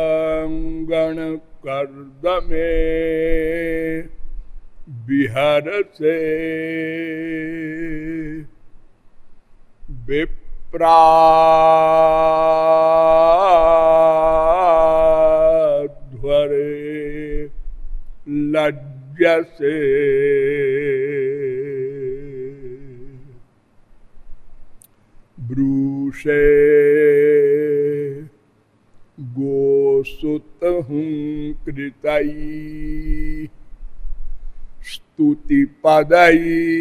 गोपालांगण कर्द में बिहर से विप्रा स्तुति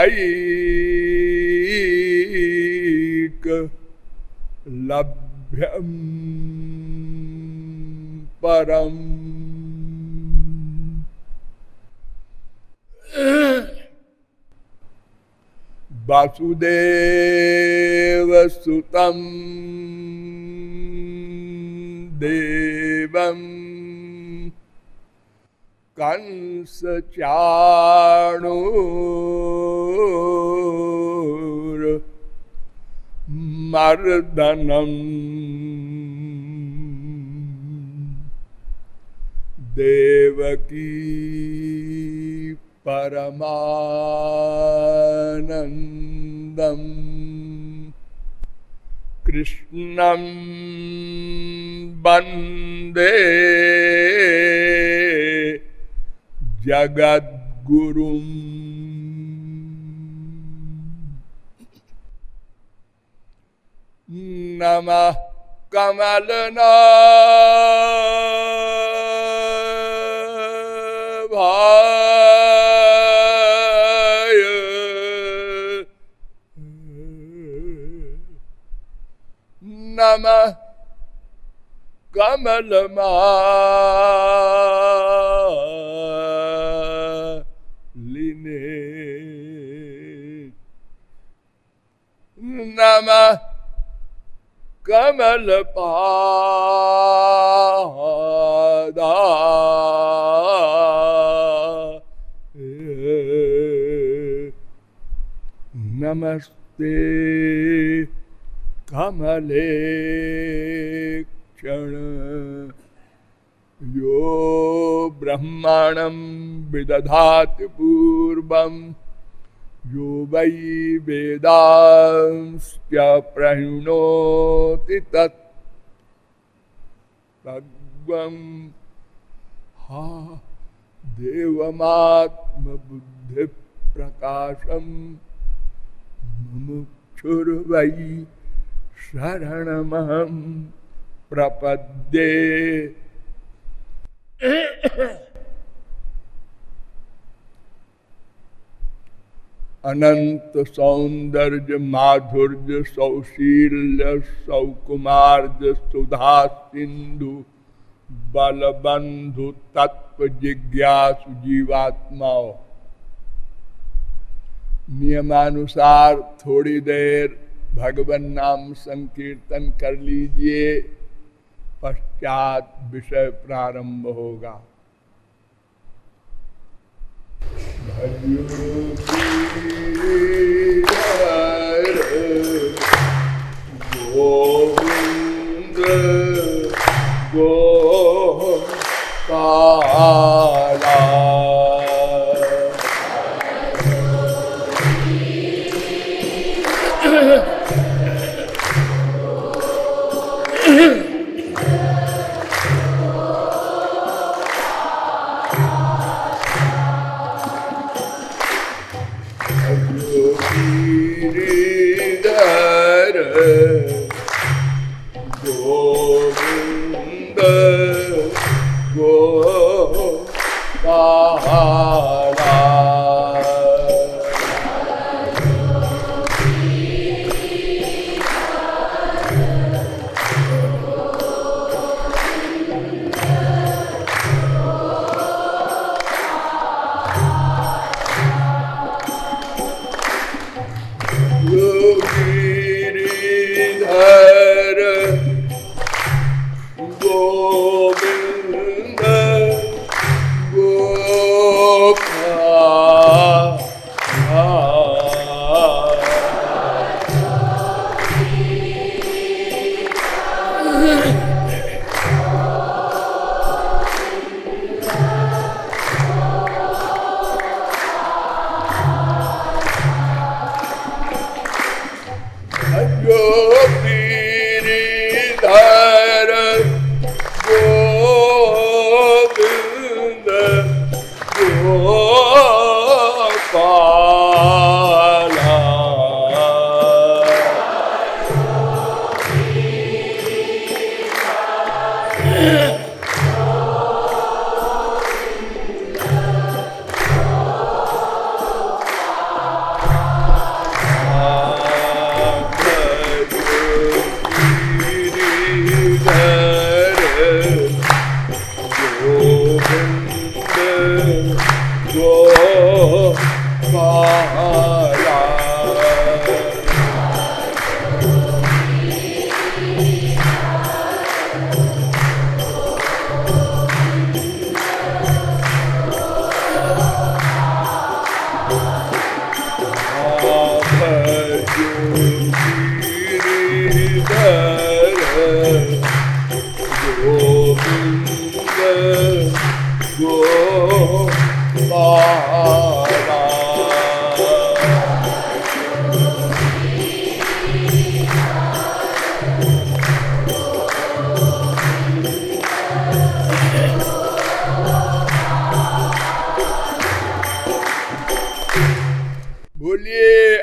प्रेमैक लभ्यम परम। वासुदेव सुतम देवम। कंस चाणूर मर्दनम। देवकी परमानन्दम्। कृष्णं वंदे। जगद्गुरुम् नमः कमलना भाय नमः कमलमा नमः कमल नमस्ते कमले क्षण। यो ब्रह्माणं विदधाति पूर्वम्। यो वै वेदांश्च प्रहिणोति तत्। तद्वम् हा देवमात्मबुद्धिप्रकाशम् मुमुक्षुर्वै शरणमहं प्रपद्ये। अनंत सौंदर्य माधुर्य सौशील्य सौकुमार्य सुधा सिंधु बलबंधु तत्व जिज्ञासु जीवात्माओं। नियमानुसार थोड़ी देर भगवान नाम संकीर्तन कर लीजिए, पश्चात विषय प्रारंभ होगा। गोविंद गोपाला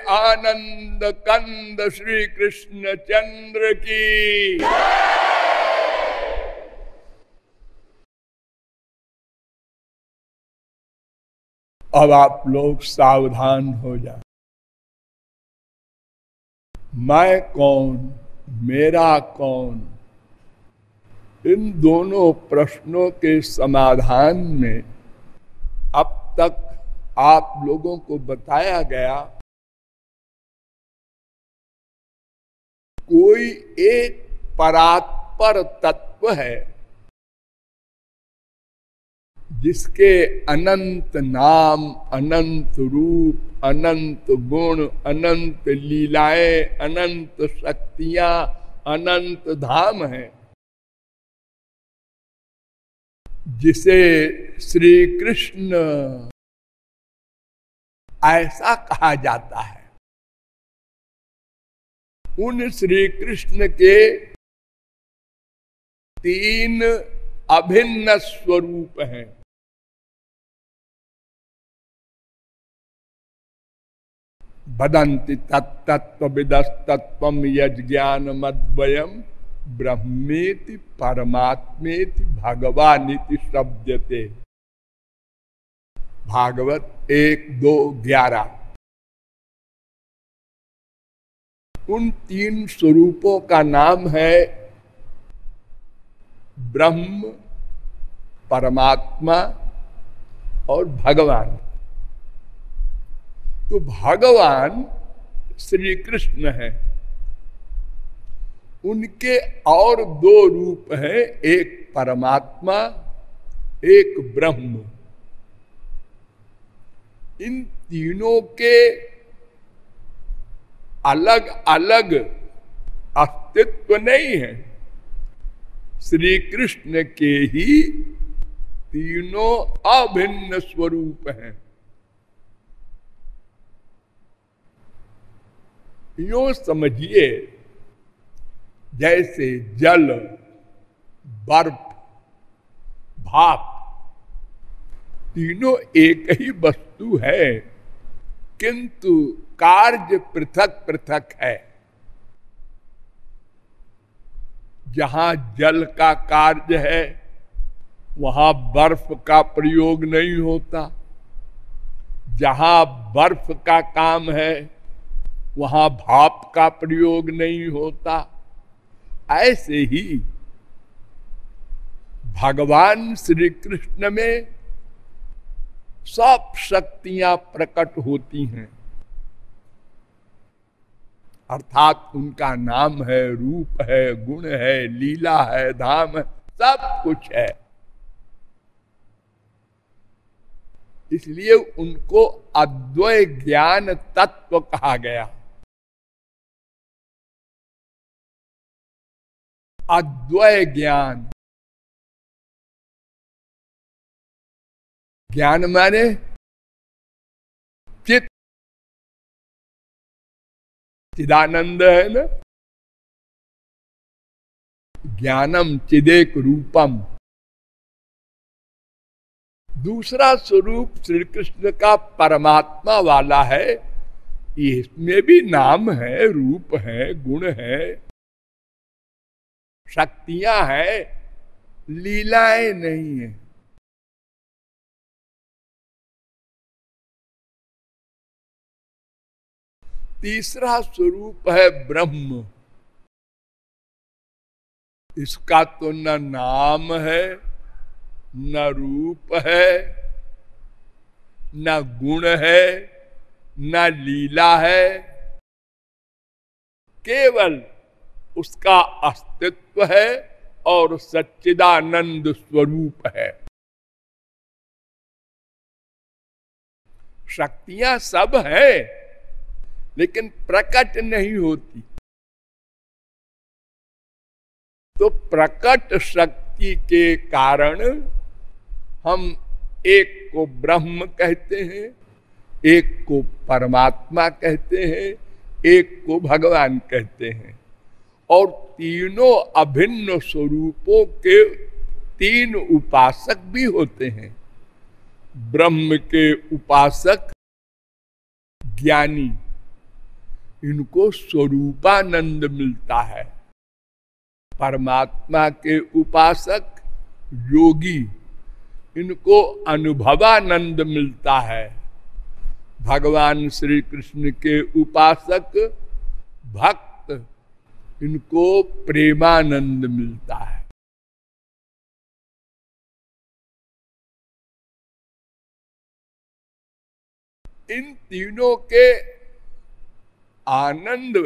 आनंद कंद श्री कृष्ण चंद्र की। अब आप लोग सावधान हो जाए। मैं कौन, मेरा कौन? इन दोनों प्रश्नों के समाधान में अब तक आप लोगों को बताया गया, कोई एक परात्पर तत्व है जिसके अनंत नाम, अनंत रूप, अनंत गुण, अनंत लीलाएँ, अनंत शक्तियाँ, अनंत धाम है। जिसे श्री कृष्ण ऐसा कहा जाता है। उन श्री कृष्ण के तीन अभिन्न स्वरूप हैं। तत्व विदस्तत्व यज्ञान मद्वयम ब्रह्मेति परमात्मेति भगवानीति शब्दते भागवत एक दो ग्यारह उन तीन स्वरूपों का नाम है ब्रह्म, परमात्मा और भगवान। तो भगवान श्री कृष्ण है। उनके और दो रूप हैं, एक परमात्मा, एक ब्रह्म। इन तीनों के अलग अलग अस्तित्व नहीं है। श्री कृष्ण के ही तीनों अभिन्न स्वरूप हैं। यो समझिए, जैसे जल बर्फ़, भाप, तीनों एक ही वस्तु है, किंतु कार्य पृथक पृथक है। जहाँ जल का कार्य है, वहाँ बर्फ़ का प्रयोग नहीं होता। जहाँ बर्फ़ का काम है वहाँ भाप का प्रयोग नहीं होता। ऐसे ही भगवान श्री कृष्ण में सब शक्तियाँ प्रकट होती हैं। अर्थात उनका नाम है, रूप है, गुण है, लीला है, धाम है, सब कुछ है। इसलिए उनको अद्वय ज्ञान तत्व कहा गया। अद्वय ज्ञान। ज्ञान माने चित। चिदानंद है ना? ज्ञानम चिदेक रूपम। दूसरा स्वरूप श्री कृष्ण का परमात्मा वाला है। इसमें भी नाम है, रूप है, गुण है। शक्तियाँ हैं, लीलाएँ नहीं है। तीसरा स्वरूप है ब्रह्म। इसका तो न नाम है, न रूप है, न गुण है, न लीला है। केवल उसका अस्तित्व है और सच्चिदानंद स्वरूप है। शक्तियाँ सब है, लेकिन प्रकट नहीं होती। तो प्रकट शक्ति के कारण हम एक को ब्रह्म कहते हैं, एक को परमात्मा कहते हैं, एक को भगवान कहते हैं। और तीनों अभिन्न स्वरूपों के तीन उपासक भी होते हैं। ब्रह्म के उपासक, ज्ञानी, इनको स्वरूपानंद मिलता है। परमात्मा के उपासक, योगी, इनको अनुभवानंद मिलता है। भगवान श्री कृष्ण के उपासक, भक्त इनको प्रेमानंद मिलता है। इन तीनों के आनंद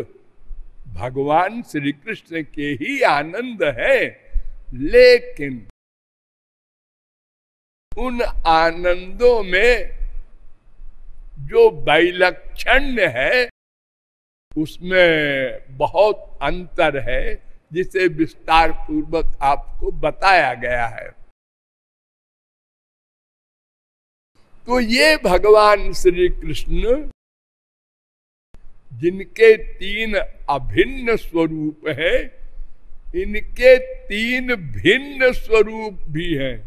भगवान श्री कृष्ण के ही आनंद है, लेकिन उन आनंदों में जो वैलक्षण है उसमें बहुत अंतर है, जिसे विस्तार पूर्वक आपको बताया गया है। तो ये भगवान श्री कृष्ण जिनके तीन अभिन्न स्वरूप है, इनके तीन भिन्न स्वरूप भी हैं,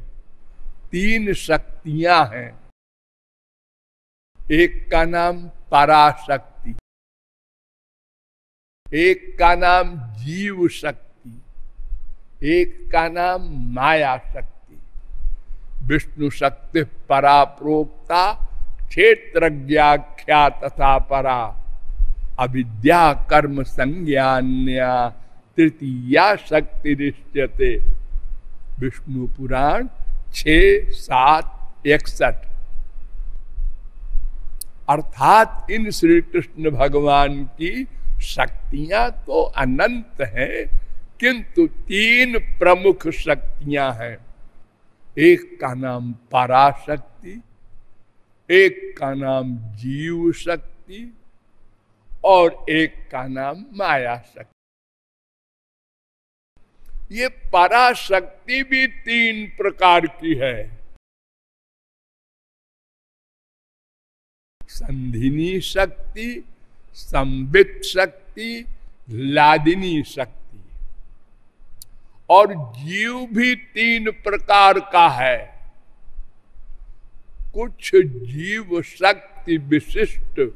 तीन शक्तियाँ हैं। एक का नाम पराशक्ति। एक का नाम जीव शक्ति, एक का नाम माया शक्ति। विष्णु शक्ति परा प्रोक्ता क्षेत्र तथा परा। अविद्या कर्म संज्ञान्या, तृतीया शक्ति रिश्यते विष्णु पुराण छ, सात इकसठ अर्थात इन श्री कृष्ण भगवान की शक्तियाँ तो अनंत हैं, किंतु तीन प्रमुख शक्तियाँ हैं। एक का नाम पराशक्ति, एक का नाम जीव शक्ति और एक का नाम माया शक्ति ये पराशक्ति भी तीन प्रकार की है। संधिनी शक्ति संबित शक्ति, लादिनी शक्ति। और जीव भी तीन प्रकार का है। कुछ जीव शक्ति विशिष्ट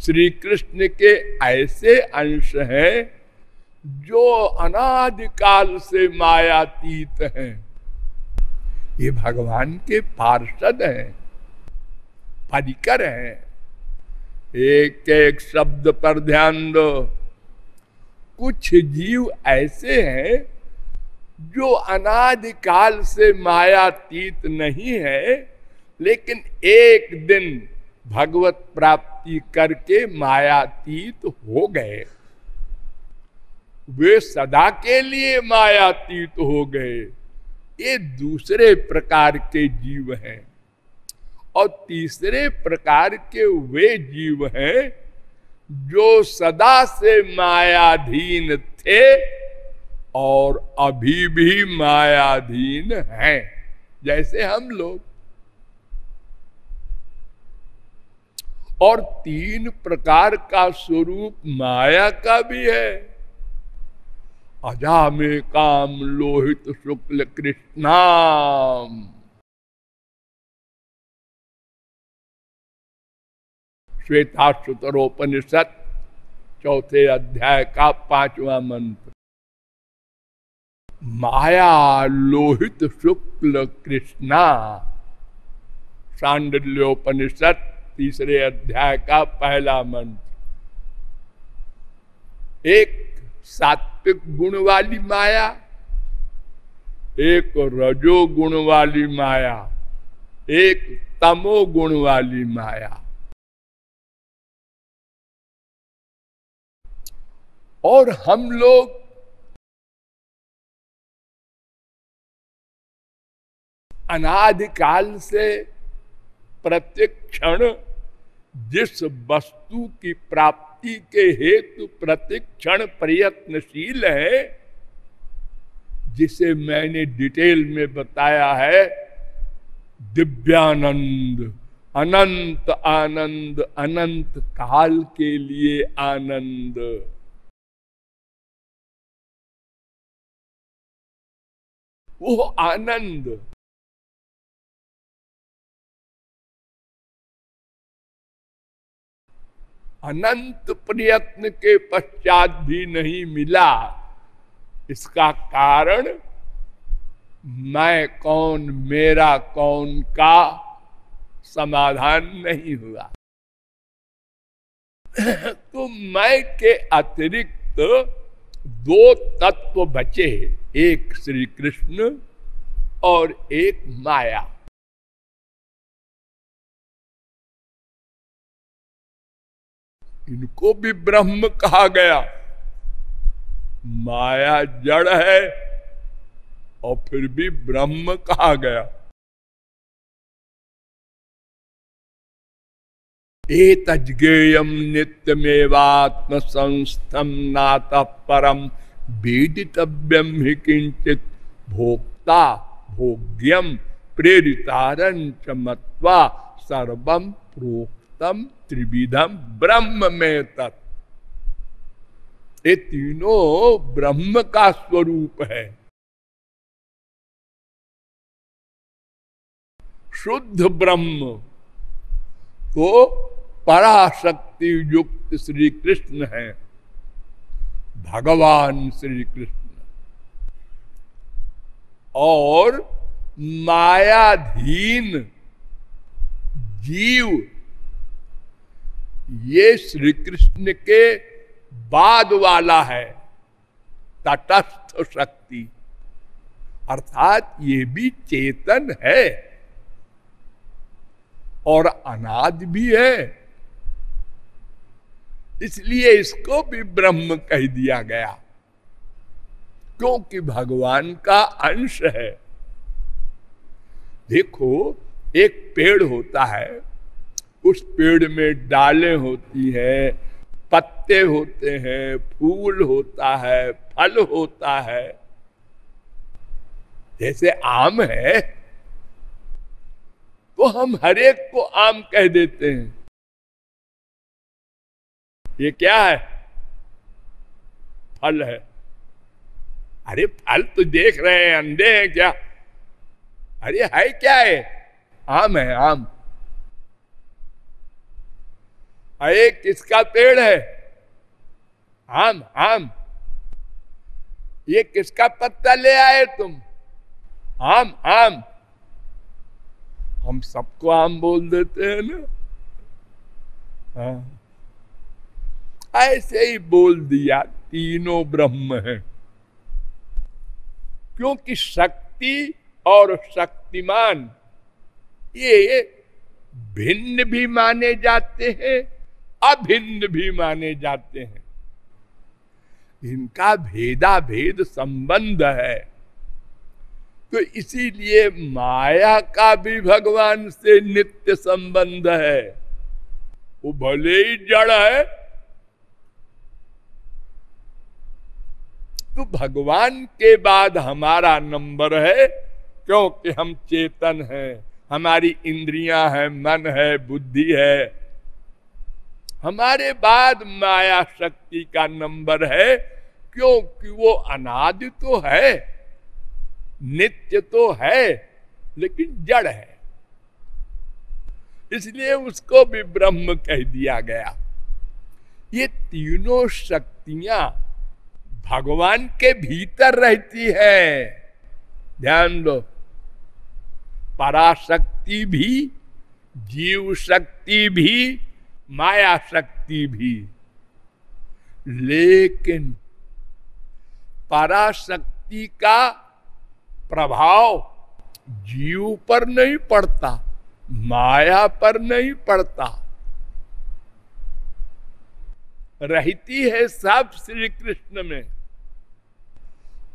श्री कृष्ण के ऐसे अंश हैं, जो अनादिकाल से मायातीत हैं। ये भगवान के पार्षद हैं, परिकर हैं। एक एक शब्द पर ध्यान दो। कुछ जीव ऐसे हैं जो अनादिकाल से मायातीत नहीं है, लेकिन एक दिन भगवत प्राप्ति करके मायातीत हो गए। वे सदा के लिए मायातीत हो गए। ये दूसरे प्रकार के जीव हैं। और तीसरे प्रकार के वे जीव हैं जो सदा से मायाधीन थे और अभी भी मायाधीन हैं, जैसे हम लोग। और तीन प्रकार का स्वरूप माया का भी है। अजा में काम लोहित शुक्ल कृष्णाम। श्वेताश्रुतरोपनिषद चौथे अध्याय का पांचवा मंत्र। माया लोहित शुक्ल कृष्णा सांडल्योपनिषद तीसरे अध्याय का पहला मंत्र। एक सात्विक गुण वाली माया, एक रजो गुण वाली माया, एक तमो गुण वाली माया। और हम लोग अनादिकाल से प्रत्येक क्षण जिस वस्तु की प्राप्ति के हेतु प्रतिक्षण प्रयत्नशील है, जिसे मैंने डिटेल में बताया है, दिव्यानंद, अनंत आनंद, अनंत काल के लिए आनंद। वो आनंद। अनंत प्रयत्न के पश्चात भी नहीं मिला। इसका कारण, मैं कौन, मेरा कौन का समाधान नहीं हुआ। तो मैं के अतिरिक्त दो तत्व बचे। एक श्री कृष्ण और एक माया। इनको भी ब्रह्म कहा गया। माया जड़ है और फिर भी ब्रह्म कहा गया। एक एतज्ञेयम नित्यमेवात्म संस्थम नात परम। वेदितव्यम ही किंचित भोक्ता भोग्यम प्रेरितारंच मत्वा सर्वम प्रोक्तम त्रिविधम ब्रह्म में तत् ये तीनों ब्रह्म का स्वरूप है। शुद्ध ब्रह्म तो पराशक्ति युक्त श्री कृष्ण है। भगवान श्री कृष्ण और मायाधीन जीव, ये श्री कृष्ण के बाद वाला है, तटस्थ शक्ति। अर्थात ये भी चेतन है और अनाद भी है। इसलिए इसको भी ब्रह्म कह दिया गया। क्योंकि भगवान का अंश है। देखो, एक पेड़ होता है, उस पेड़ में डाले होती है, पत्ते होते हैं, फूल होता है, फल होता है। जैसे आम है तो हम हरेक को आम कह देते हैं। ये क्या है? फल है। अरे फल तो देख रहे हैं अंधे हैं क्या? अरे है क्या है आम है, आम। अरे किसका पेड़ है? आम आम। ये किसका पत्ता ले आए तुम? आम आम। हम सबको आम बोल देते हैं ना। हाँ। ऐसे ही बोल दिया, तीनों ब्रह्म है। क्योंकि शक्ति और शक्तिमान, ये भिन्न भी माने जाते हैं, अभिन्न भी माने जाते हैं। इनका भेदा भेद संबंध है। तो इसीलिए माया का भी भगवान से नित्य संबंध है। वो भले ही जड़ है तो भगवान के बाद हमारा नंबर है, क्योंकि हम चेतन हैं, हमारी इंद्रियाँ हैं, मन है, बुद्धि है। हमारे बाद माया शक्ति का नंबर है, क्योंकि वो अनाद तो है, नित्य तो है, लेकिन जड़ है। इसलिए उसको भी ब्रह्म कह दिया गया। ये तीनों शक्तियाँ भगवान के भीतर रहती है। ध्यान दो। पराशक्ति भी जीव शक्ति भी माया शक्ति भी। लेकिन पराशक्ति का प्रभाव जीव पर नहीं पड़ता, माया पर नहीं पड़ता। रहती है सब श्री कृष्ण में।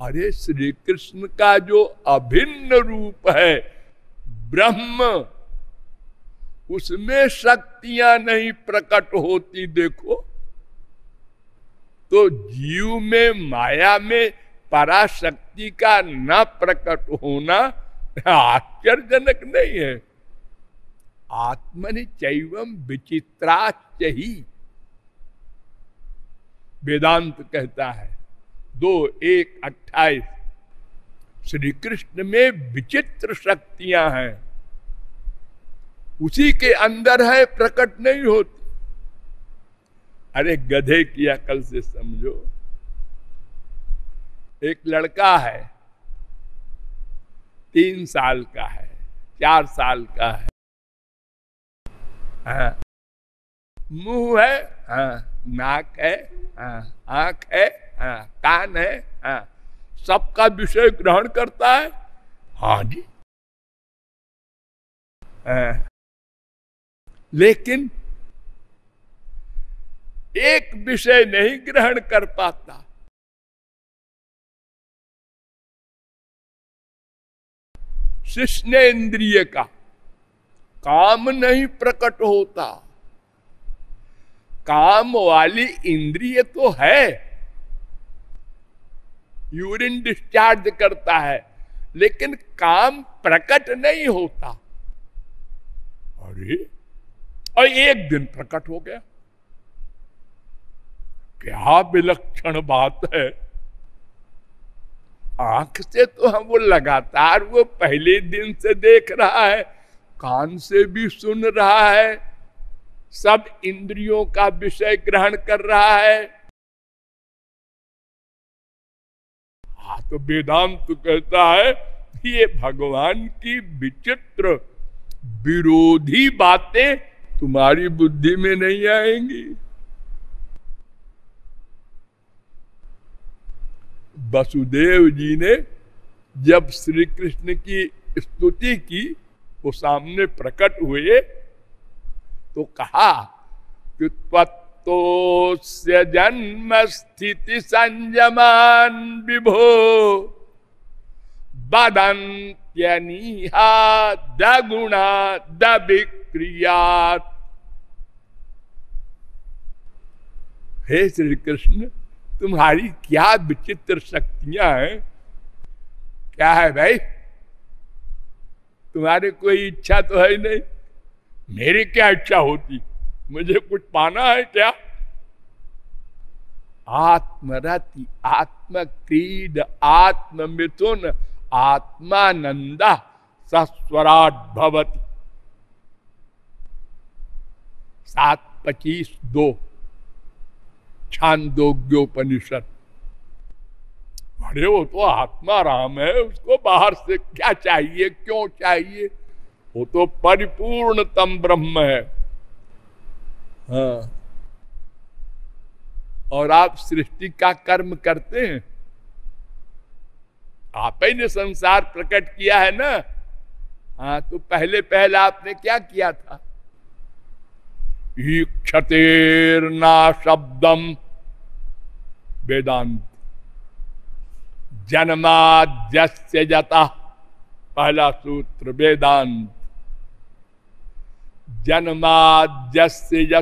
अरे श्री कृष्ण का जो अभिन्न रूप है, ब्रह्म, उसमें शक्तियाँ नहीं प्रकट होती, देखो। तो जीव में, माया में पराशक्ति का न प्रकट होना आश्चर्यजनक नहीं है। आत्मनि चैवम विचित्राच ही वेदांत कहता है दो एक अट्ठाईस श्री कृष्ण में विचित्र शक्तियाँ हैं उसी के अंदर है, प्रकट नहीं होती अरे गधे की अकल से समझो एक लड़का है, तीन साल का है, चार साल का है हाँ। मुँह है हाँ। नाक है हाँ। आँख है हाँ। कान है हाँ। सबका विषय ग्रहण करता है हाँ जी हाँ। लेकिन एक विषय नहीं ग्रहण कर पाता इंद्रिय का काम नहीं प्रकट होता काम वाली इंद्रिय तो है यूरिन डिस्चार्ज करता है, लेकिन काम प्रकट नहीं होता। अरे, और एक दिन प्रकट हो गया। क्या विलक्षण बात है। आँख से तो हम वो लगातार वो पहले दिन से देख रहा है, कान से भी सुन रहा है, सब इंद्रियों का विषय ग्रहण कर रहा है। तो वेदांत कहता है ये भगवान की विचित्र, विरोधी बातें तुम्हारी बुद्धि में नहीं आएँगी। वसुदेव जी ने जब श्री कृष्ण की स्तुति की, वो सामने प्रकट हुए तो कहा कि जन्म स्थिति संयमान विभो। बदंत्यनिहा दगुणा दिक्रियात हे श्री कृष्ण तुम्हारी क्या विचित्र शक्तियाँ हैं? क्या है भाई? तुम्हारे कोई इच्छा तो है नहीं। मेरी क्या इच्छा होती? मुझे कुछ पाना है क्या? आत्मरति आत्म क्रीड आत्म मिथुन आत्मानंद सस्वराट भवती। सात पच्चीस दो, छांदोग्योपनिषद। अरे वो तो आत्मा राम है, उसको बाहर से क्या चाहिए, क्यों चाहिए? वो तो परिपूर्णतम ब्रह्म है। हाँ। और आप सृष्टि का कर्म करते हैं। आप ही ने संसार प्रकट किया है ना? हाँ तो पहले पहले आपने क्या किया था? क्षतेर्ना शब्दम। वेदांत। जन्माद्यस्य जता। पहला सूत्र, वेदांत। जन्माद्यस्य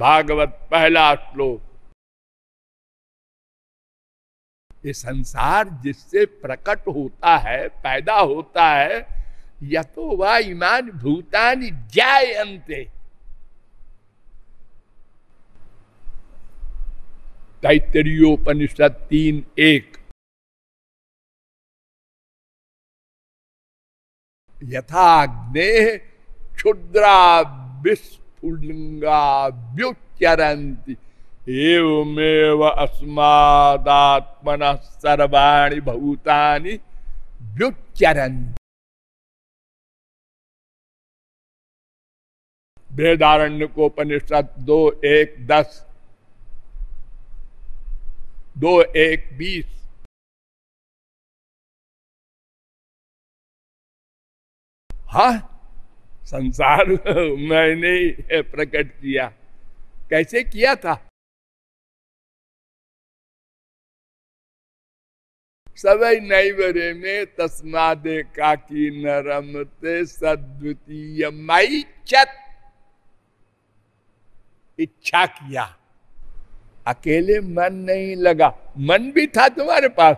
भागवत पहला श्लोक। ये संसार जिससे प्रकट होता है, पैदा होता है यथो वा ईमान भूतानी जायंते तैतरीयोपनिषद तीन एक। यथाग्ने क्षुद्रा विस्फुलिंगा व्युच्चरंती एवमेव अस्मादात्मन सर्वाणी भूतानि व्युच्चरंती वेदारण्य को उपनिषद दो एक दस, दो एक बीस। हा संसार मैंने प्रकट किया। कैसे किया था? सवै नैवरे में तस्मादे का की नरमते सद्वितीय मई चत। इच्छा किया। अकेले मन नहीं लगा। मन भी था तुम्हारे पास?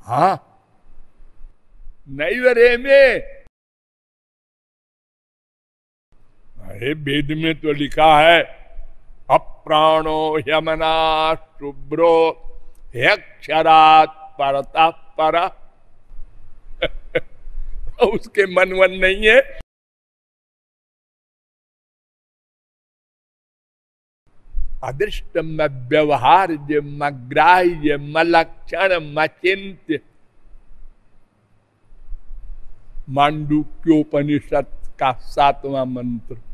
हा। नहीं रे में अरे वेद में तो लिखा है, अप्राणो यमना शुभ्रो यक्षरात परता पर। उसके मन वन नहीं है। अदृष्ट व्यवहार मग्राह्य मलक्षण मचिंत्य मांडुक्योपनिषद का सातवां मंत्र।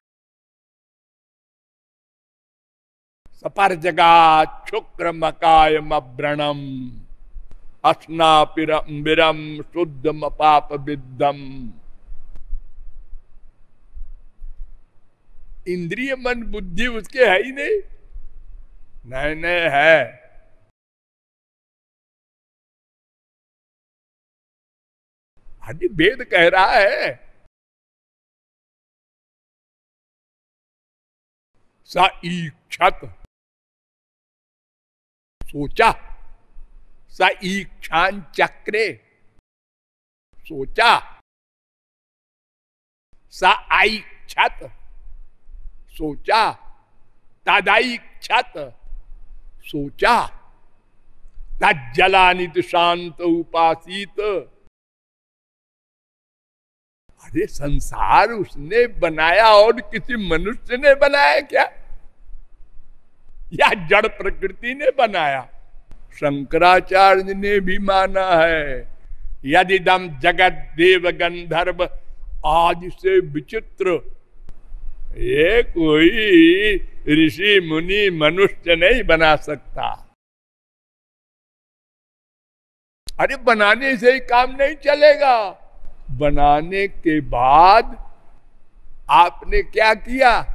सपर जगा शुक्र मकाय मव्रणम अस्नापिरम विरम शुद्ध पाप विद्धम इंद्रिय मन बुद्धि उसके है ही नहीं। नए नए है। वेद कह रहा है। सा ईक्षत सोचा स ईक्षान चक्रे। सोचा स आईक्षत सोचा तदाईक्षत सोचा तलानित शांत उपासित। अरे संसार उसने बनाया और किसी मनुष्य ने बनाया क्या? या जड़ प्रकृति ने बनाया। शंकराचार्य ने भी माना है, यदि दम जगत देव गंधर्व आज से विचित्र। ये कोई ऋषि मुनि मनुष्य नहीं बना सकता। अरे बनाने से ही काम नहीं चलेगा। बनाने के बाद आपने क्या किया?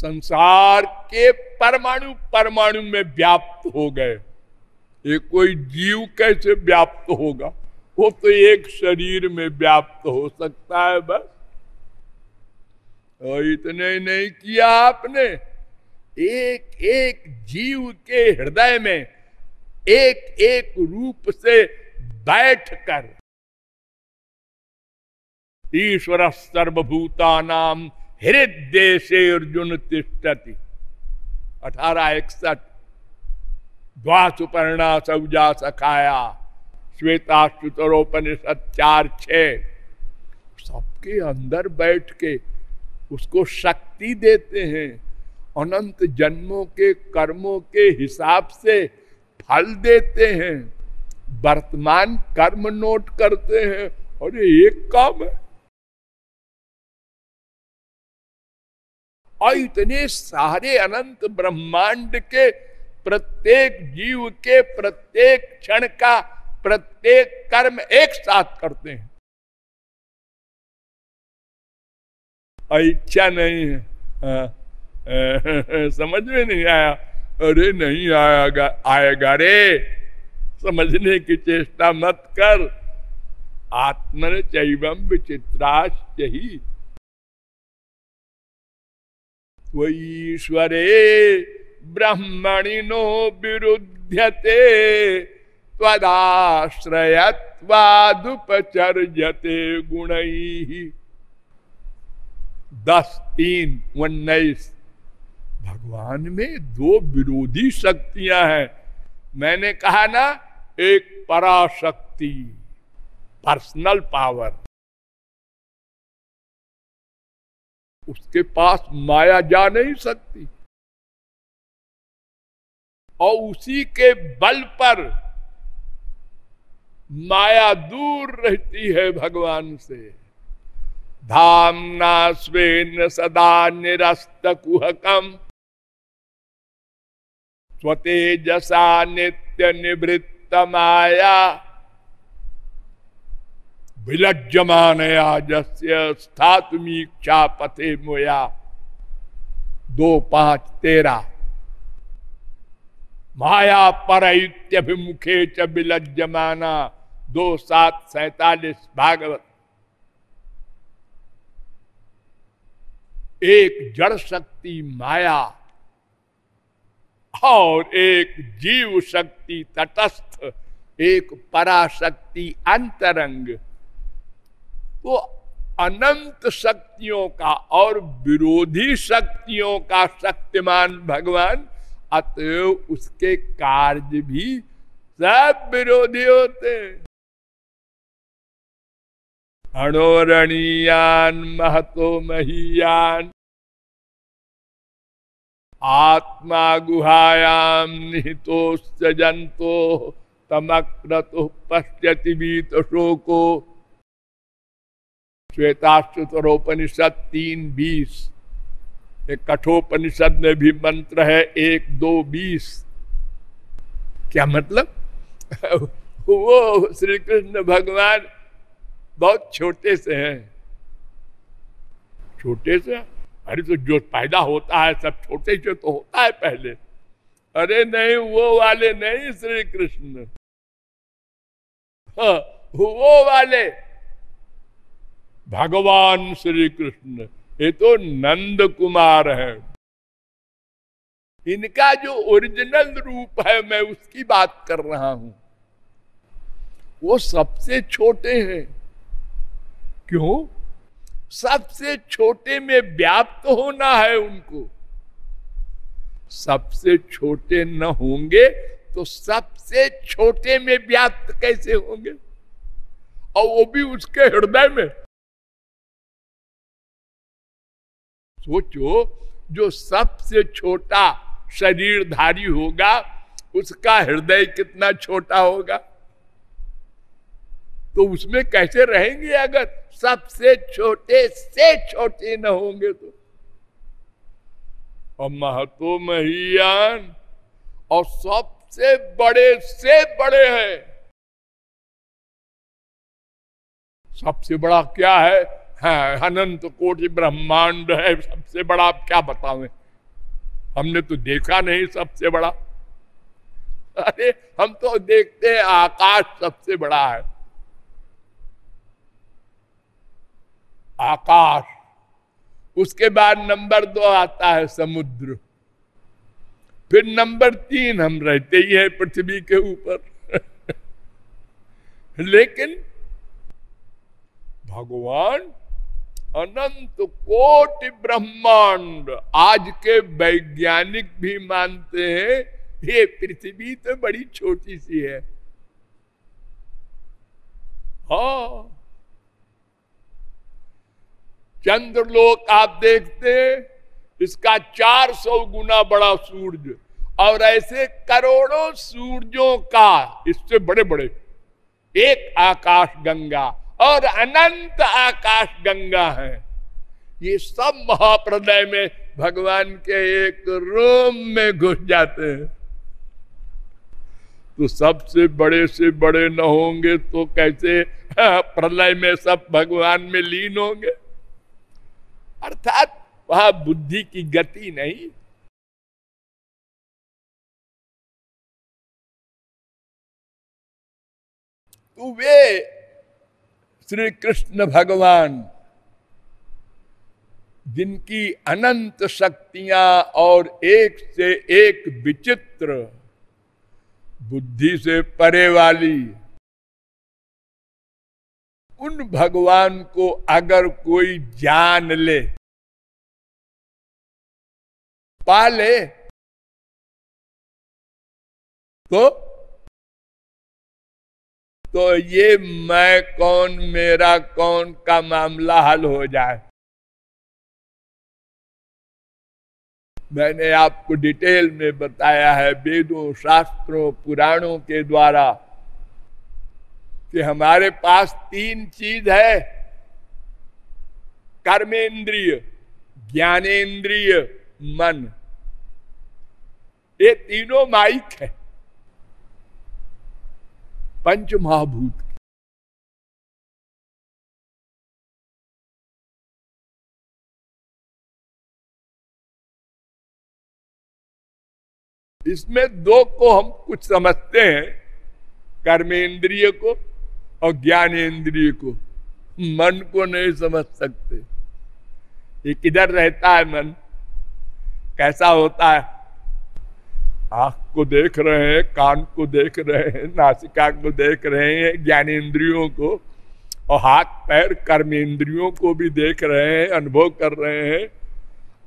संसार के परमाणु परमाणु में व्याप्त हो गए। ये कोई जीव कैसे व्याप्त होगा? वो तो एक शरीर में व्याप्त हो सकता है बस। इतने नहीं किया आपने। एक एक जीव के हृदय में एक एक रूप से बैठकर ईश्वर सर्वभूता नाम हृदय से अर्जुन तिष्ठति। अठारह इकसठ। द्वासुपर्णा सौजा सखाया। श्वेता श्वेताश्रुतरोपनिषद चार छ सबके अंदर बैठ के उसको शक्ति देते हैं। अनंत जन्मों के, कर्मों के हिसाब से फल देते हैं। वर्तमान कर्म नोट करते हैं। और ये एक काम है। और इतने सारे अनंत ब्रह्मांड के प्रत्येक जीव के प्रत्येक क्षण का प्रत्येक कर्म एक साथ करते हैं। इच्छा नहीं है। आ, समझ में नहीं आया। अरे नहीं आएगा आएगा रे। समझने की चेष्टा मत कर। आत्मन चैवम विचित्राश्च ही। त्वईश्वरे ब्रह्मणिनो विरुध्यते, त्वदाश्रयत्वादुपचर्यते गुण। दस तीन उन्नीस। भगवान में दो विरोधी शक्तियाँ हैं। मैंने कहा ना, एक पराशक्ति पर्सनल पावर उसके पास माया जा नहीं सकती। और उसी के बल पर माया दूर रहती है भगवान से। धामना स्वेन सदा निरस्त कुहकम। स्वतेजसा नित्य निवृत्त माया। स्थातुमीक्षा पथे मोया। दो पाँच तेरा। माया परयुत्यभिमुखे च विलज्जमाना। दो सात सैतालीस भागवत। एक जड़ शक्ति माया और एक जीव शक्ति तटस्थ, एक पराशक्ति अंतरंग। तो अनंत शक्तियों का और विरोधी शक्तियों का शक्तिमान भगवान, अतएव उसके कार्य भी सब विरोधी होते अणोरणीयान, महतो महीयान, आत्मा गुहायाम निहितो जंतो तमक्रतु पश्यति बीत शोको श्वेताश्वतरोपनिषद तीन बीस कठोपनिषद में भी मंत्र है एक दो बीस। क्या मतलब? वो श्री कृष्ण भगवान बहुत छोटे से हैं। छोटे से? अरे तो जो पैदा होता है सब छोटे से तो होता है पहले। अरे नहीं वो वाले नहीं श्री कृष्ण हाँ, वो वाले भगवान श्री कृष्ण, ये तो नंद कुमार है। इनका जो ओरिजिनल रूप है, मैं उसकी बात कर रहा हूँ। वो सबसे छोटे हैं। क्यों? सबसे छोटे में व्याप्त होना है उनको। सबसे छोटे न होंगे तो सबसे छोटे में व्याप्त कैसे होंगे? और वो भी उसके हृदय में। सोचो, जो सबसे छोटा शरीरधारी होगा, उसका हृदय कितना छोटा होगा? तो उसमें कैसे रहेंगे अगर सबसे छोटे से छोटे न होंगे तो? और महतो महियान और सबसे बड़े से बड़े हैं। सबसे बड़ा क्या है है? अनंत कोटि ब्रह्मांड है, सबसे बड़ा, आप क्या बतावे? हमने तो देखा नहीं सबसे बड़ा। अरे, हम तो देखते हैं, आकाश सबसे बड़ा है। आकाश, उसके बाद नंबर दो आता है समुद्र। फिर नंबर तीन हम रहते ही हैं पृथ्वी के ऊपर। लेकिन, भगवान अनंत कोटि ब्रह्मांड। आज के वैज्ञानिक भी मानते हैं, ये पृथ्वी तो बड़ी छोटी सी है। हा। चंद्रलोक आप देखते इसका 400 गुना बड़ा सूरज और ऐसे करोड़ों सूरजों का, इससे बड़े बड़े एक आकाश गंगा और अनंत आकाश गंगा है। ये सब महाप्रदय में भगवान के एक रूम में घुस जाते हैं। तो सबसे बड़े से बड़े न होंगे तो कैसे प्रलय में सब भगवान में लीन होंगे? अर्थात वहाँ बुद्धि की गति नहीं। तो वे श्री कृष्ण भगवान। जिनकी अनंत शक्तियाँ और एक से एक विचित्र बुद्धि से परे वाली, उन भगवान को अगर कोई जान ले, पाले तो तो ये मैं कौन, मेरा कौन का मामला हल हो जाए? मैंने आपको डिटेल में बताया है, वेदों, शास्त्रों, पुराणों के द्वारा, कि हमारे पास तीन चीज़ है। कर्मेंद्रिय ज्ञानेन्द्रिय मन। ये तीनों माइक है। पंच महाभूत इसमें दो को हम कुछ समझते हैं, कर्मेंद्रिय को और ज्ञानेन्द्रिय को। मन को नहीं समझ सकते। ये किधर रहता है मन, कैसा होता है? आँख को देख रहे हैं, कान को देख रहे हैं, नासिका को देख रहे हैं, ज्ञानेन्द्रियों को और हाथ, पैर कर्म इंद्रियों को भी देख रहे हैं, अनुभव कर रहे हैं।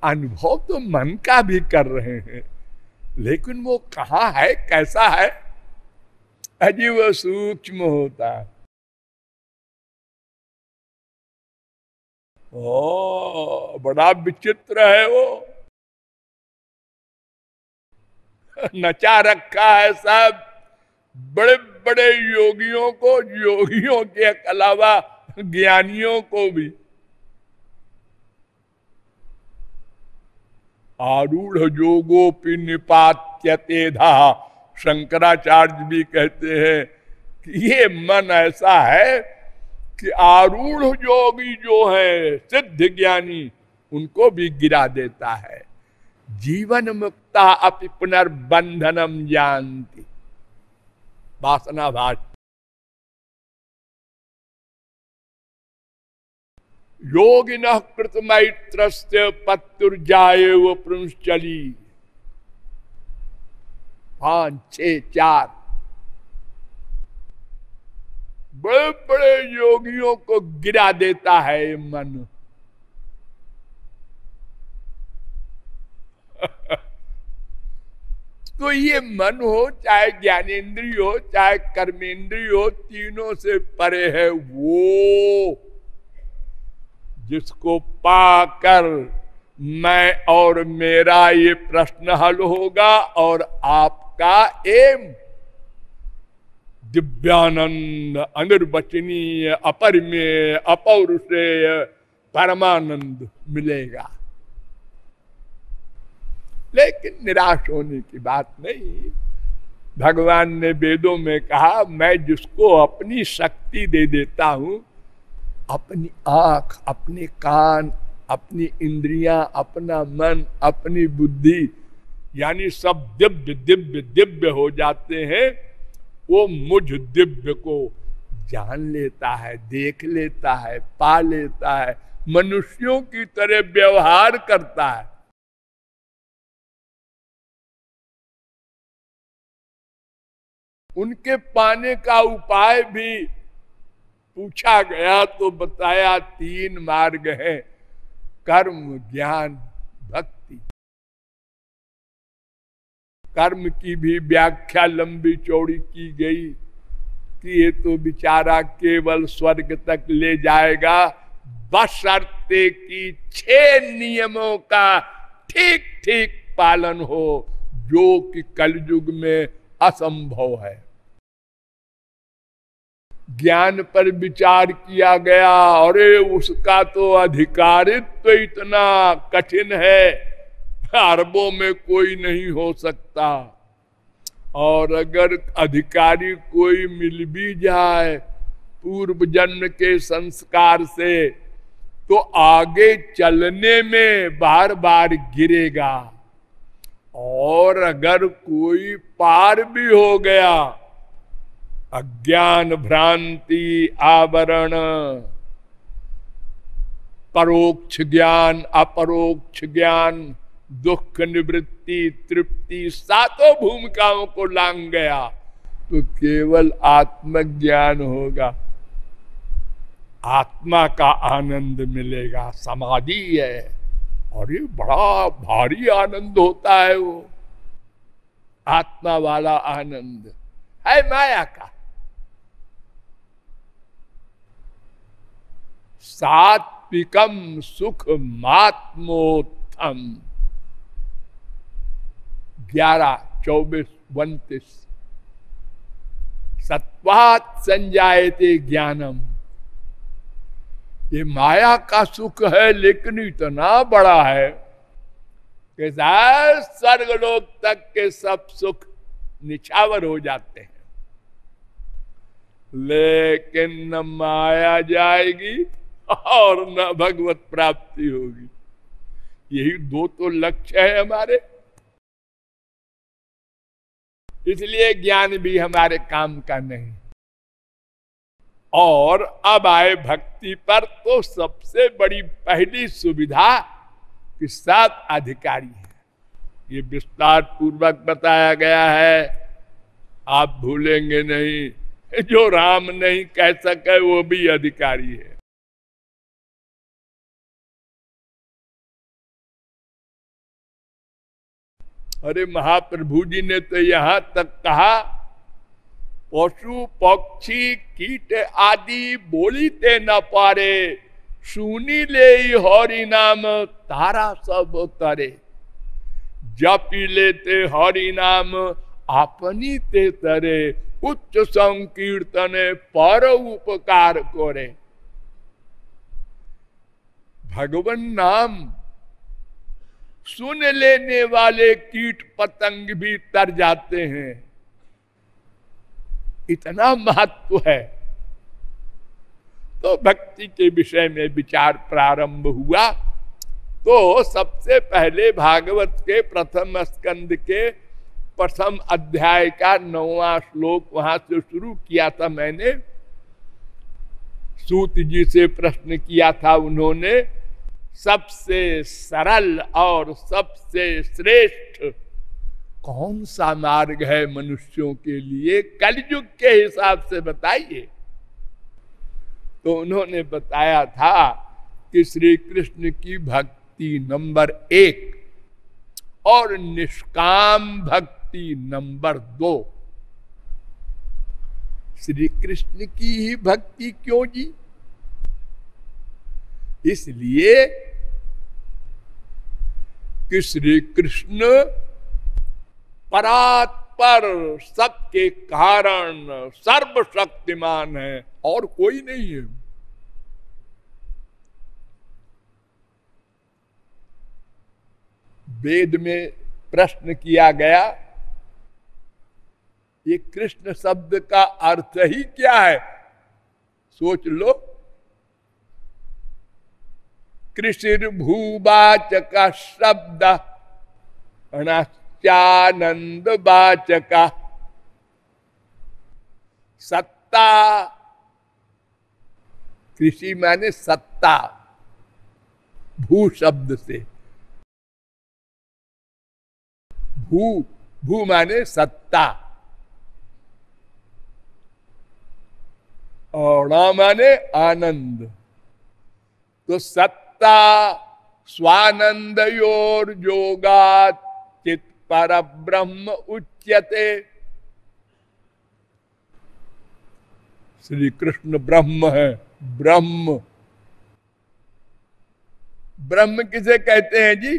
अनुभव तो मन का भी कर रहे हैं, लेकिन वो कहा है, कैसा है? अजीब सूक्ष्म होता है। ओ बड़ा विचित्र है वो। नचा रखा है सब। बड़े बड़े योगियों को, योगियों के अलावा ज्ञानियों को भी। आरूढ़ योगोपि निपात्यते धा। शंकराचार्य भी कहते हैं कि ये मन ऐसा है कि आरूढ़ योगी जो है, सिद्ध ज्ञानी, उनको भी गिरा देता है। जीवन मुक्ता अपि पुनर्बंधनम जानती वासना भाष योगिन कृत मैत्र पत्तुर्जाए वो चली पाँच छ चार। बड़े बड़े योगियों को गिरा देता है मन। तो ये मन हो, चाहे ज्ञानेन्द्रिय हो, चाहे कर्मेंद्रिय हो, तीनों से परे है वो जिसको पाकर मैं और मेरा ये प्रश्न हल होगा और आपका एम दिव्यानंद, अनिर्वचनीय, अपरिमेय, अपौरुषेय, परमानंद मिलेगा। लेकिन निराश होने की बात नहीं। भगवान ने वेदों में कहा, मैं जिसको अपनी शक्ति दे देता हूँ, अपनी आँख, अपने कान, अपनी इंद्रियाँ, अपना मन, अपनी बुद्धि, यानी सब दिव्य दिव्य दिव्य हो जाते हैं, वो मुझ दिव्य को जान लेता है, देख लेता है, पा लेता है, मनुष्यों की तरह व्यवहार करता है। उनके पाने का उपाय भी पूछा गया तो बताया तीन मार्ग है, कर्म, ज्ञान, भक्ति। कर्म की भी व्याख्या लंबी चौड़ी की गई कि ये तो बिचारा केवल स्वर्ग तक ले जाएगा, बशर्ते की छह नियमों का ठीक ठीक पालन हो, जो कि कलयुग में असंभव है। ज्ञान पर विचार किया गया, अरे उसका तो अधिकारित्व तो इतना कठिन है, अरबों में कोई नहीं हो सकता। और अगर अधिकारी कोई मिल भी जाए पूर्व जन्म के संस्कार से तो आगे चलने में बार बार गिरेगा। और अगर कोई पार भी हो गया अज्ञान भ्रांति आवरण। परोक्ष ज्ञान, अपरोक्ष ज्ञान, दुख निवृत्ति, तृप्ति, सातों भूमिकाओं को लांग गया तो केवल आत्मज्ञान होगा। आत्मा का आनंद मिलेगा, समाधि है, और ये बड़ा भारी आनंद होता है वो। आत्मा वाला आनंद। है माया का। सात्विकम सुख मात्मोत्थम ग्यारह, चौबीस, उन्तीस। सत्वात संजायते ज्ञानम। ये माया का सुख है, लेकिन इतना बड़ा है कि स्वर्ग लोग तक के सब सुख निछावर हो जाते हैं। लेकिन माया जाएगी और न भगवत प्राप्ति होगी। यही दो तो लक्ष्य है हमारे। इसलिए ज्ञान भी हमारे काम का नहीं। और अब आए भक्ति पर तो सबसे बड़ी पहली सुविधा कि सात अधिकारी है। ये विस्तार पूर्वक बताया गया है। आप भूलेंगे नहीं। जो राम नहीं कह सके वो भी अधिकारी है। अरे महाप्रभु जी ने तो यहाँ तक कहा, पशु, पक्षी, कीट आदि बोली ते न पारे, सुनी ले हरि नाम, तारा सब तरे। जपी लेते हरि नाम अपनी ते तरे, उच्च संकीर्तन पर उपकार करे। भगवान नाम सुन लेने वाले कीट पतंग भी तर जाते हैं। इतना महत्व है। तो भक्ति के विषय में विचार प्रारंभ हुआ। तो सबसे पहले भागवत के प्रथम स्कंद के प्रथम अध्याय का नौवा श्लोक वहाँ से शुरू किया था मैंने। सूत जी से प्रश्न किया था उन्होंने सबसे सरल और सबसे श्रेष्ठ। कौन सा मार्ग है मनुष्यों के लिए? कलयुग के हिसाब से बताइए। तो उन्होंने बताया था कि श्री कृष्ण की भक्ति नंबर एक और निष्काम भक्ति नंबर दो। श्री कृष्ण की ही भक्ति क्यों जी? इसलिए कि श्री कृष्ण परात्पर सबके कारण सर्वशक्तिमान है, और कोई नहीं है। वेद में प्रश्न किया गया, ये कृष्ण शब्द का अर्थ ही क्या है? सोच लो। कृषि भूवाचक शब्द अनानंद वाचका सत्ता, कृषि माने सत्ता, भू शब्द से। भू भू माने सत्ता। और माने आनंद। तो सत्ता स्वानंद योर योगात चित पर ब्रह्म उच्यते। श्री कृष्ण ब्रह्म है, ब्रह्म। ब्रह्म किसे कहते हैं जी?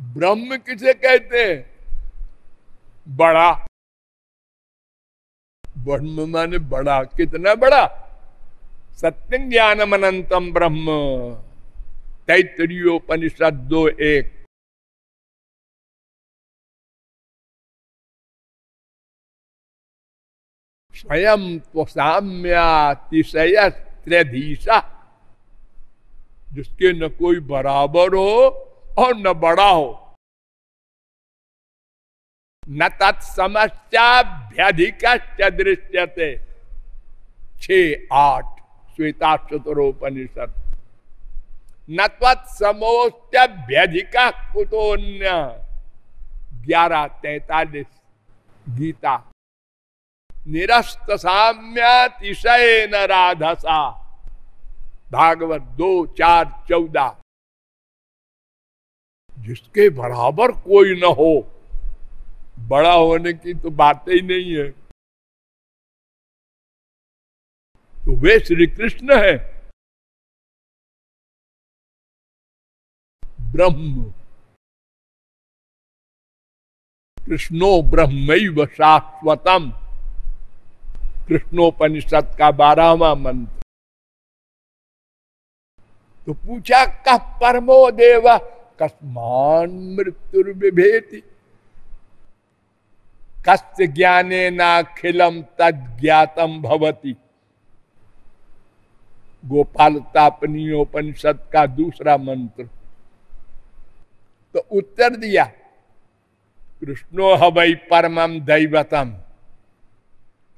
ब्रह्म किसे कहते हैं? बड़ा। ब्रह्म माने बड़ा, कितना बड़ा? सत्य ज्ञानम अनंतम ब्रह्म। तैतरीयोपनिषद दो एक। स्वयं तो साम्यातिशय त्रिधीशा जिसके न कोई बराबर हो और न बड़ा हो। न तत्समस्याभ्यधिक दृश्यते। छ आठ श्वेता चतुरोपनिषद न तत्समोस्त्यभ्यधिक कुतोन्य ग्यारह तैतालीस गीता। निरस्त साम्यातिशय न राधसा। भागवत दो, चार, चौदह। जिसके बराबर कोई न हो। बड़ा होने की तो बात ही नहीं है। तो वे श्री कृष्ण है। ब्रह्म। कृष्णो ब्रह्म शाश्वतम। कृष्णोपनिषद का बारहवा मंत्र। तो पूछा कह परमो देव? कस्मान मृत्यु कस्य ज्ञाने नाखिलम तद ज्ञातम भवती। गोपाल तापनीयोपनिषद का दूसरा मंत्र। तो उत्तर दिया, कृष्णो हई परमम दैवतम।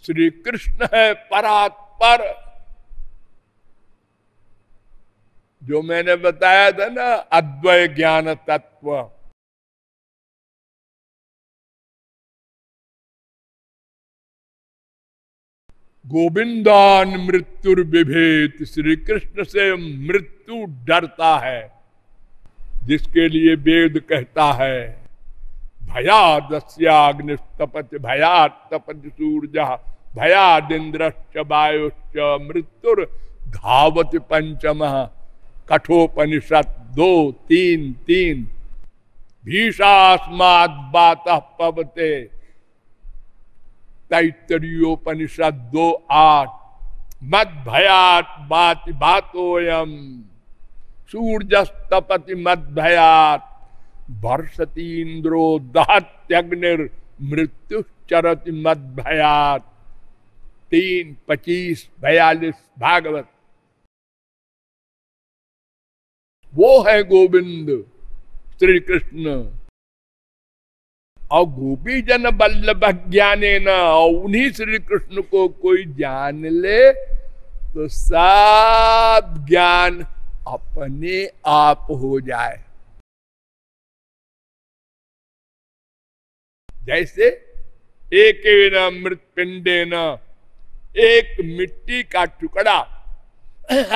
श्री कृष्ण है परात्पर। जो मैंने बताया था ना अद्वय ज्ञान तत्व गोविंदान मृत्यु विभेद श्री कृष्ण से मृत्यु डरता है। जिसके लिए वेद कहता है, भयादस्याग्निस्तपति भया तपति सूर्य भयादिंद्रश्च वायुश्च मृत्युर धावत पंचम, कठोपनिषद दो, तीन तीन। भीषास्मात बात पवते तैतरीयोपनिषद दो आठ मत भयात बात बातोयम सूर्यस्तपति मद भयात वर्षतीन्द्रो दहत्यग्निर मृत्यु चरति मद भयात तीन पच्चीस बयालीस भागवत। वो है गोविंद श्री कृष्ण और गोपी जन बल्लभ ज्ञाने न उन्हीं श्री कृष्ण को कोई जान ले तो सब ज्ञान अपने आप हो जाए। जैसे एक मृत पिंडे न, एक मिट्टी का टुकड़ा।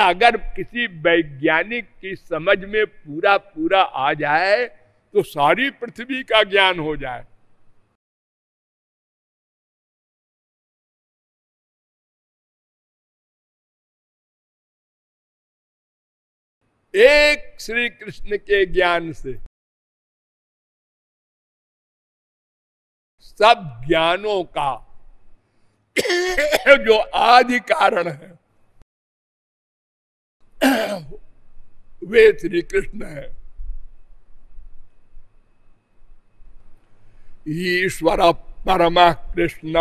अगर किसी वैज्ञानिक की समझ में पूरा पूरा आ जाए तो सारी पृथ्वी का ज्ञान हो जाए। एक श्री कृष्ण के ज्ञान से। सब ज्ञानों का जो आदि कारण है, वे श्री कृष्ण है। ईश्वर परम कृष्ण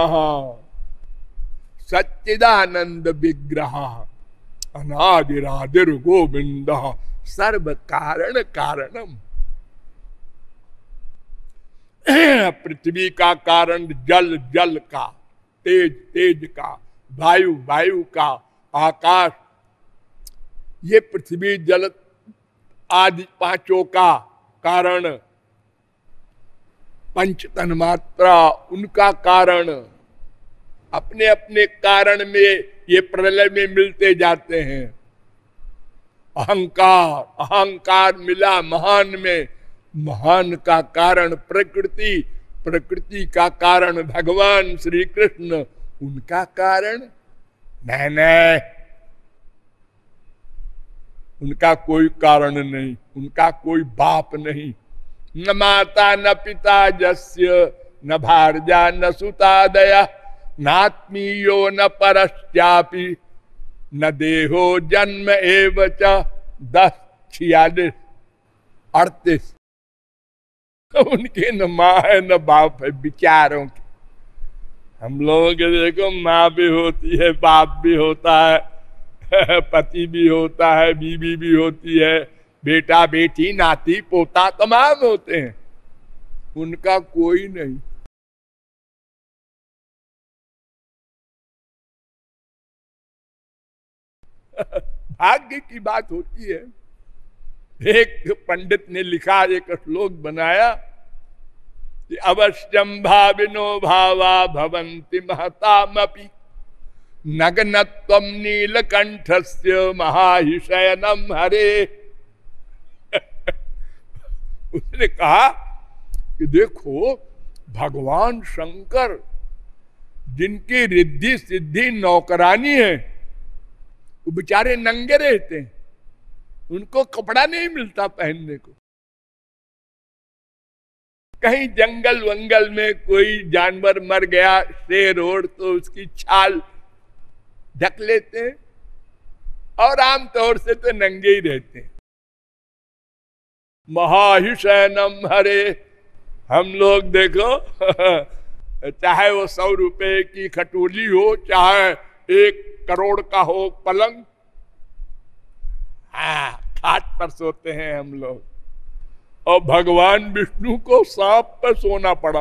सच्चिदानंद विग्रह। अनादिरादिर गोविंद सर्व कारण कारणम पृथ्वी का कारण जल जल का, तेज तेज का, वायु वायु का, आकाश। ये पृथ्वी, जल आदि पाँचों का कारण पंच तन मात्रा, उनका कारण। अपने अपने कारण में ये प्रलय में मिलते जाते हैं। अहंकार अहंकार मिला महान में। महान का कारण प्रकृति प्रकृति का कारण भगवान श्री कृष्ण उनका कारण? नहीं। उनका कोई कारण नहीं, उनका कोई बाप नहीं। न माता न पिता जस्य, न भारजा न सुतादया, नात्मीयो न परश्चापी, न देहो जन्म एवं दस छियालीस अड़तीस। उनके न माँ है, न बाप है, विचारों के। हम लोगों के देखो, माँ भी होती है, बाप भी होता है, पति भी होता है, बीवी भी होती है। बेटा बेटी, नाती पोता तमाम होते हैं। उनका कोई नहीं। भाग्य की बात होती है। एक पंडित ने लिखा, एक श्लोक बनाया कि अवश्यम भाविनो भावा भवंति महतामपि। नग्नत्व नीलकंठ से महाहिशयनम हरे। उसने कहा कि देखो, भगवान शंकर, जिनकी रिद्धि सिद्धि नौकरानी है, वो बेचारे नंगे रहते हैं। उनको कपड़ा नहीं मिलता पहनने को। कहीं जंगल वंगल में कोई जानवर मर गया, शेर ओढ़ तो उसकी छाल ढक लेते हैं, और आमतौर से तो नंगे ही रहते हैं। महाहिशैनम हरे। हम लोग देखो, चाहे वो सौ रुपए की खटोली हो, चाहे एक करोड़ का हो पलंग। हाँ खाट पर सोते हैं हम लोग। और भगवान विष्णु को सांप पर सोना पड़ा।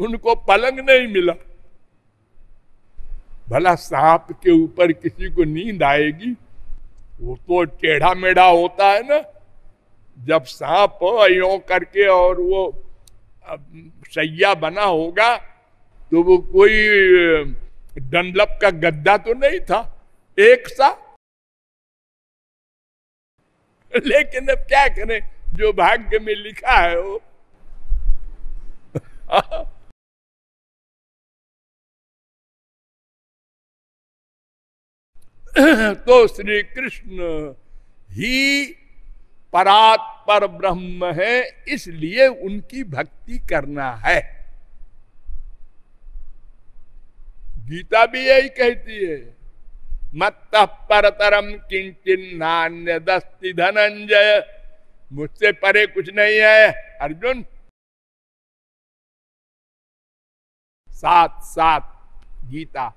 उनको पलंग नहीं मिला। भला सांप के ऊपर किसी को नींद आएगी? वो तो टेढ़ा मेढ़ा होता है ना। जब सांप यो करके और वो सैया बना होगा तो वो कोई डनलप का गद्दा तो नहीं था, एक सा। लेकिन अब क्या करें, जो भाग्य में लिखा है वो। तो श्री कृष्ण ही परात पर ब्रह्म है, इसलिए उनकी भक्ति करना है। गीता भी यही कहती है मत परतरम किंचन नान्य दस्ति धनंजय मुझसे परे कुछ नहीं है। अर्जुन सात सात गीता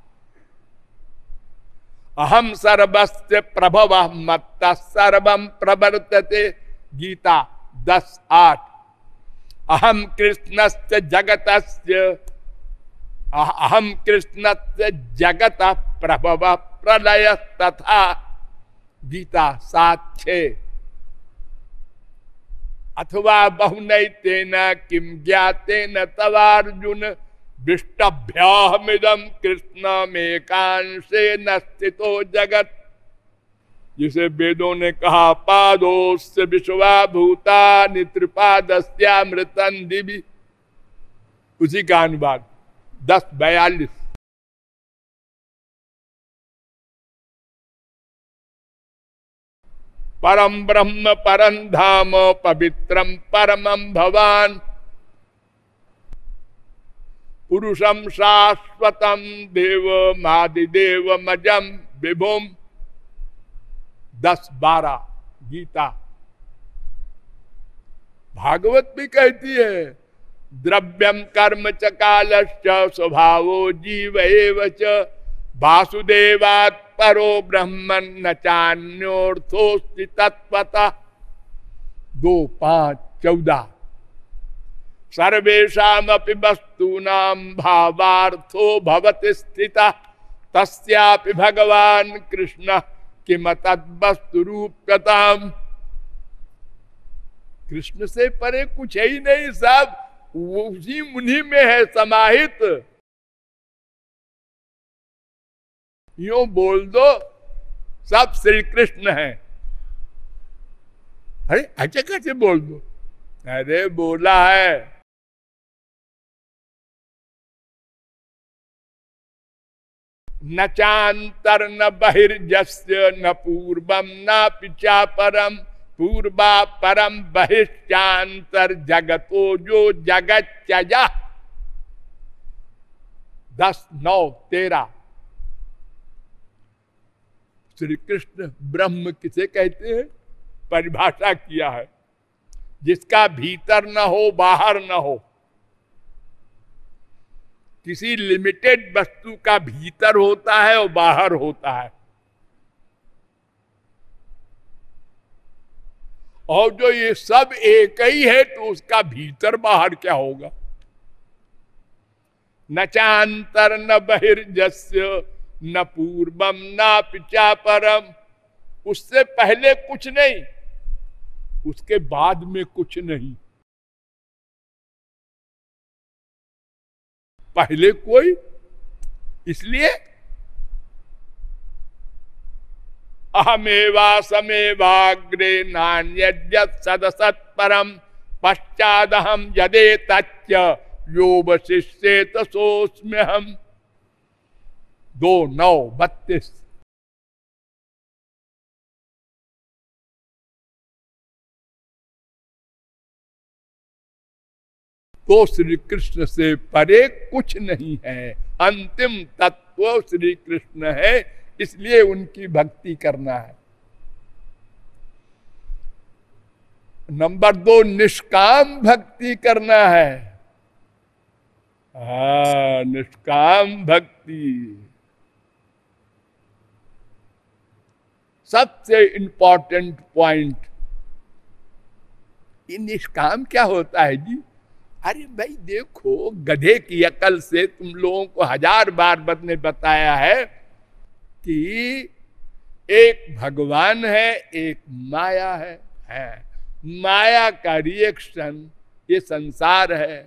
अहम सर्वस्व प्रभव मत्त सर्वम प्रवर्तते। गीता, दस आठ। अहम कृष्ण से जगत अहम कृष्ण से जगत प्रभव प्रलय तथा। गीता सात छ। अथवा बहुन तेन किम ज्ञातेन तवार्जुन। विष्टभ्यामिदम कृष्ण में कांसे न स्थितो जगत। जिसे वेदों ने कहा पादोस्य विश्वा भूता नित्रिपादस्यामृतन दिवी। उसी का अनुवाद, दस बयालीस। परम ब्रह्म परम धाम पवित्रम परमम भवान। पुरुषम शाश्वतम देव मादिदेव मजम विभुम दस बारह गीता। भागवत भी कहती है द्रव्यम कर्म च काल स्वभाव जीव च। वासुदेवात् परो ब्रह्म न चान्योर्थोस्ति तत्वता दो पाँच चौदह। सर्वेशापि वस्तूनाम भावार्थो भवति स्थिता। तस्यापि भगवान कृष्ण किम तद्वस्तु रूपताम कृष्ण से परे कुछ ही नहीं सब उसी मुनि में है समाहित। यो बोल दो, सब श्री कृष्ण है। अरे अच्छा कैसे बोल दो। अरे, बोला है। न चांतर न बहिर्जस्य, न पूर्वम न पिछा परम पूर्वा परम बहिष्चांतर जगतो जो जगत चजा दस नौ तेरह श्री कृष्ण ब्रह्म किसे कहते हैं? परिभाषा किया है। जिसका भीतर न हो, बाहर न हो। किसी लिमिटेड वस्तु का भीतर होता है और बाहर होता है। और जो ये सब एक ही है तो उसका भीतर बाहर क्या होगा? न चांतर, न बहिर्जस्य, न पूर्वम, न पिचा परम, उससे पहले कुछ नहीं, उसके बाद में कुछ नहीं। पहले कोई, इसलिए अहमेवा समेवाग्रे नान्य सद परम पश्चाद हम यदे तच्च यो वशिष्य तसोस्म्य हम दो नौ बत्तीस। तो श्री कृष्ण से परे कुछ नहीं है। अंतिम तत्व श्री कृष्ण है, इसलिए उनकी भक्ति करना है। नंबर दो, निष्काम भक्ति करना है। हा, निष्काम भक्ति। सबसे इंपॉर्टेंट पॉइंट ये निष्काम क्या होता है जी? अरे भाई देखो गधे की अकल से तुम लोगों को हज़ार बार बद ने बताया है कि एक भगवान है एक माया है, है। माया का रिएक्शन ये संसार है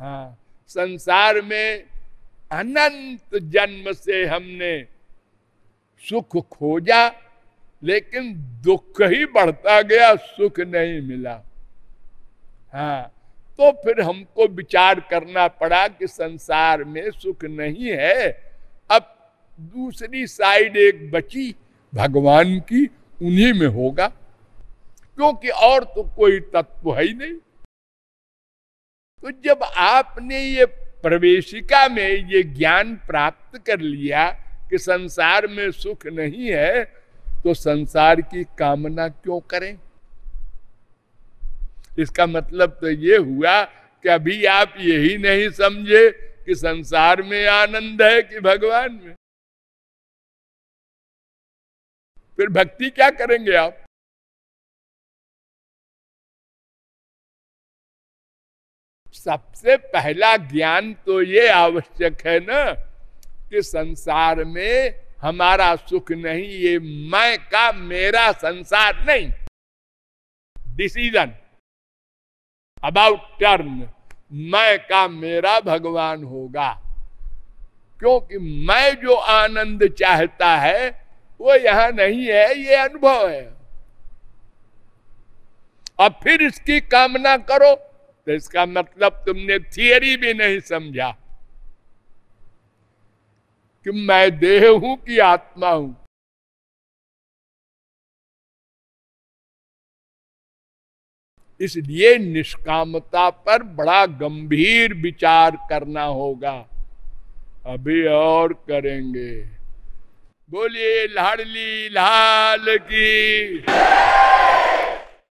हाँ संसार में अनंत जन्म से हमने सुख खोजा लेकिन दुख ही बढ़ता गया सुख नहीं मिला हाँ तो फिर हमको विचार करना पड़ा कि संसार में सुख नहीं है। अब दूसरी साइड एक बची भगवान की, उन्हीं में होगा, क्योंकि और तो कोई तत्व है ही नहीं। तो जब आपने ये प्रवेशिका में ये ज्ञान प्राप्त कर लिया कि संसार में सुख नहीं है तो संसार की कामना क्यों करें? इसका मतलब तो ये हुआ कि अभी आप यही नहीं समझे कि संसार में आनंद है कि भगवान में। फिर भक्ति क्या करेंगे आप? सबसे पहला ज्ञान तो ये आवश्यक है ना कि संसार में हमारा सुख नहीं, ये मैं का मेरा संसार नहीं। डिसीज़न। अबाउट टर्न, मैं का मेरा भगवान होगा। क्योंकि मैं जो आनंद चाहता है, वो यहाँ नहीं है, ये अनुभव है। अब फिर इसकी कामना करो तो इसका मतलब तुमने थियरी भी नहीं समझा कि मैं देह हूँ कि आत्मा हूँ। इसलिए निष्कामता पर बड़ा गंभीर विचार करना होगा। अभी और करेंगे। बोलिए लाडली लाल की।